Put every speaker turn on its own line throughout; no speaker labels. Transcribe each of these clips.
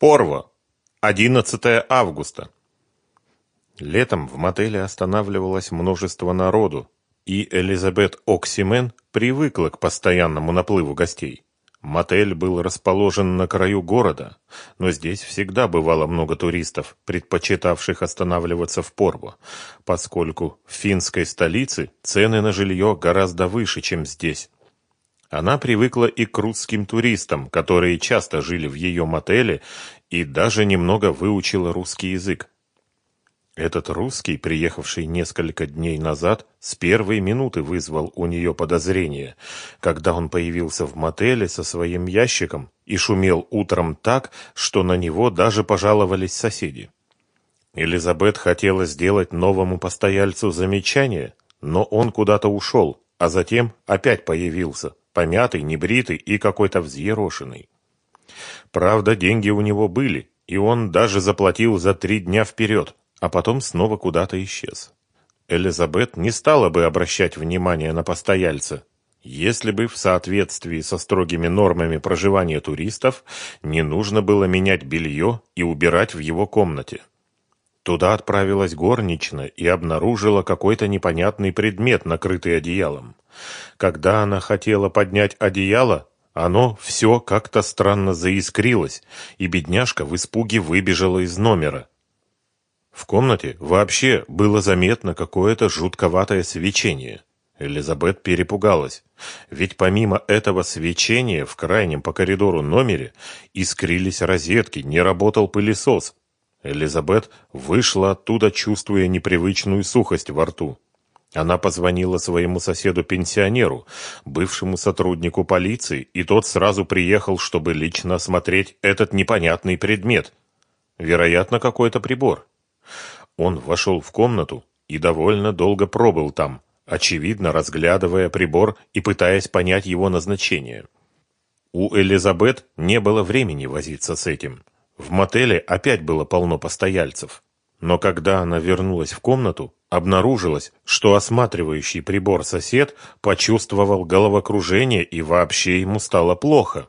Порво. 11 августа. Летом в мотеле останавливалось множество народу, и Элизабет Оксимен привыкла к постоянному наплыву гостей. Мотель был расположен на краю города, но здесь всегда бывало много туристов, предпочитавших останавливаться в Порво, поскольку в финской столице цены на жилье гораздо выше, чем здесь. Она привыкла и к русским туристам, которые часто жили в ее мотеле, и даже немного выучила русский язык. Этот русский, приехавший несколько дней назад, с первой минуты вызвал у нее подозрение, когда он появился в мотеле со своим ящиком и шумел утром так, что на него даже пожаловались соседи. Элизабет хотела сделать новому постояльцу замечание, но он куда-то ушел, а затем опять появился помятый, небритый и какой-то взъерошенный. Правда, деньги у него были, и он даже заплатил за три дня вперед, а потом снова куда-то исчез. Элизабет не стала бы обращать внимание на постояльца, если бы в соответствии со строгими нормами проживания туристов не нужно было менять белье и убирать в его комнате. Туда отправилась горничная и обнаружила какой-то непонятный предмет, накрытый одеялом. Когда она хотела поднять одеяло, оно все как-то странно заискрилось, и бедняжка в испуге выбежала из номера. В комнате вообще было заметно какое-то жутковатое свечение. Элизабет перепугалась, ведь помимо этого свечения в крайнем по коридору номере искрились розетки, не работал пылесос. Элизабет вышла оттуда, чувствуя непривычную сухость во рту. Она позвонила своему соседу-пенсионеру, бывшему сотруднику полиции, и тот сразу приехал, чтобы лично осмотреть этот непонятный предмет. Вероятно, какой-то прибор. Он вошел в комнату и довольно долго пробыл там, очевидно разглядывая прибор и пытаясь понять его назначение. У Элизабет не было времени возиться с этим. В мотеле опять было полно постояльцев. Но когда она вернулась в комнату, обнаружилось, что осматривающий прибор сосед почувствовал головокружение и вообще ему стало плохо.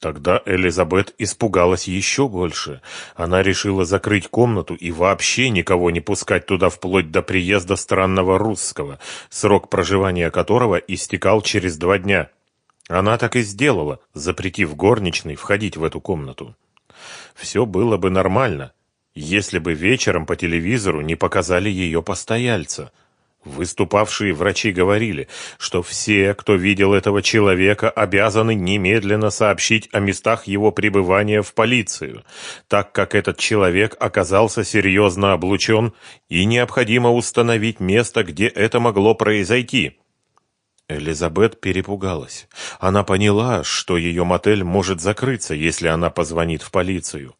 Тогда Элизабет испугалась еще больше. Она решила закрыть комнату и вообще никого не пускать туда вплоть до приезда странного русского, срок проживания которого истекал через два дня. Она так и сделала, запретив горничной входить в эту комнату. Все было бы нормально, если бы вечером по телевизору не показали ее постояльца. Выступавшие врачи говорили, что все, кто видел этого человека, обязаны немедленно сообщить о местах его пребывания в полицию, так как этот человек оказался серьезно облучен и необходимо установить место, где это могло произойти. Элизабет перепугалась. Она поняла, что ее мотель может закрыться, если она позвонит в полицию.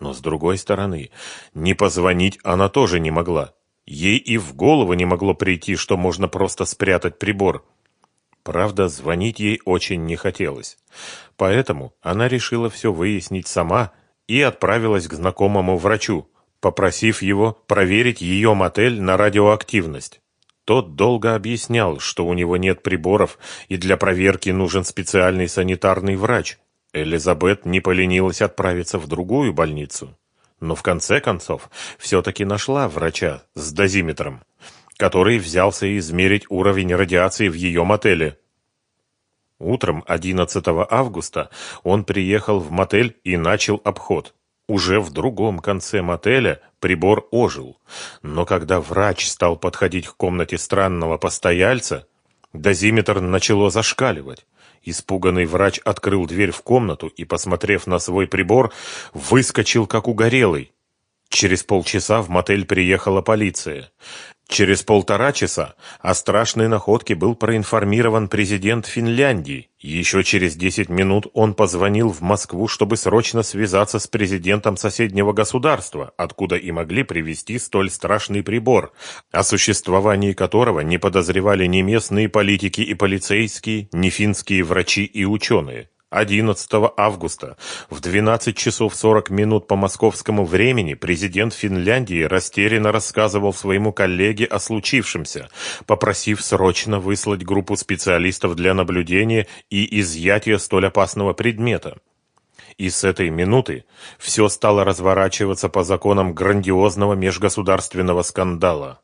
Но с другой стороны, не позвонить она тоже не могла. Ей и в голову не могло прийти, что можно просто спрятать прибор. Правда, звонить ей очень не хотелось. Поэтому она решила все выяснить сама и отправилась к знакомому врачу, попросив его проверить ее мотель на радиоактивность. Тот долго объяснял, что у него нет приборов и для проверки нужен специальный санитарный врач, Элизабет не поленилась отправиться в другую больницу, но в конце концов все-таки нашла врача с дозиметром, который взялся измерить уровень радиации в ее мотеле. Утром 11 августа он приехал в мотель и начал обход. Уже в другом конце мотеля прибор ожил, но когда врач стал подходить к комнате странного постояльца, дозиметр начало зашкаливать. Испуганный врач открыл дверь в комнату и, посмотрев на свой прибор, выскочил как угорелый. Через полчаса в мотель приехала полиция. Через полтора часа о страшной находке был проинформирован президент Финляндии. Еще через десять минут он позвонил в Москву, чтобы срочно связаться с президентом соседнего государства, откуда и могли привезти столь страшный прибор, о существовании которого не подозревали ни местные политики и полицейские, ни финские врачи и ученые. 11 августа в 12 часов 40 минут по московскому времени президент Финляндии растерянно рассказывал своему коллеге о случившемся, попросив срочно выслать группу специалистов для наблюдения и изъятия столь опасного предмета. И с этой минуты все стало разворачиваться по законам грандиозного межгосударственного скандала.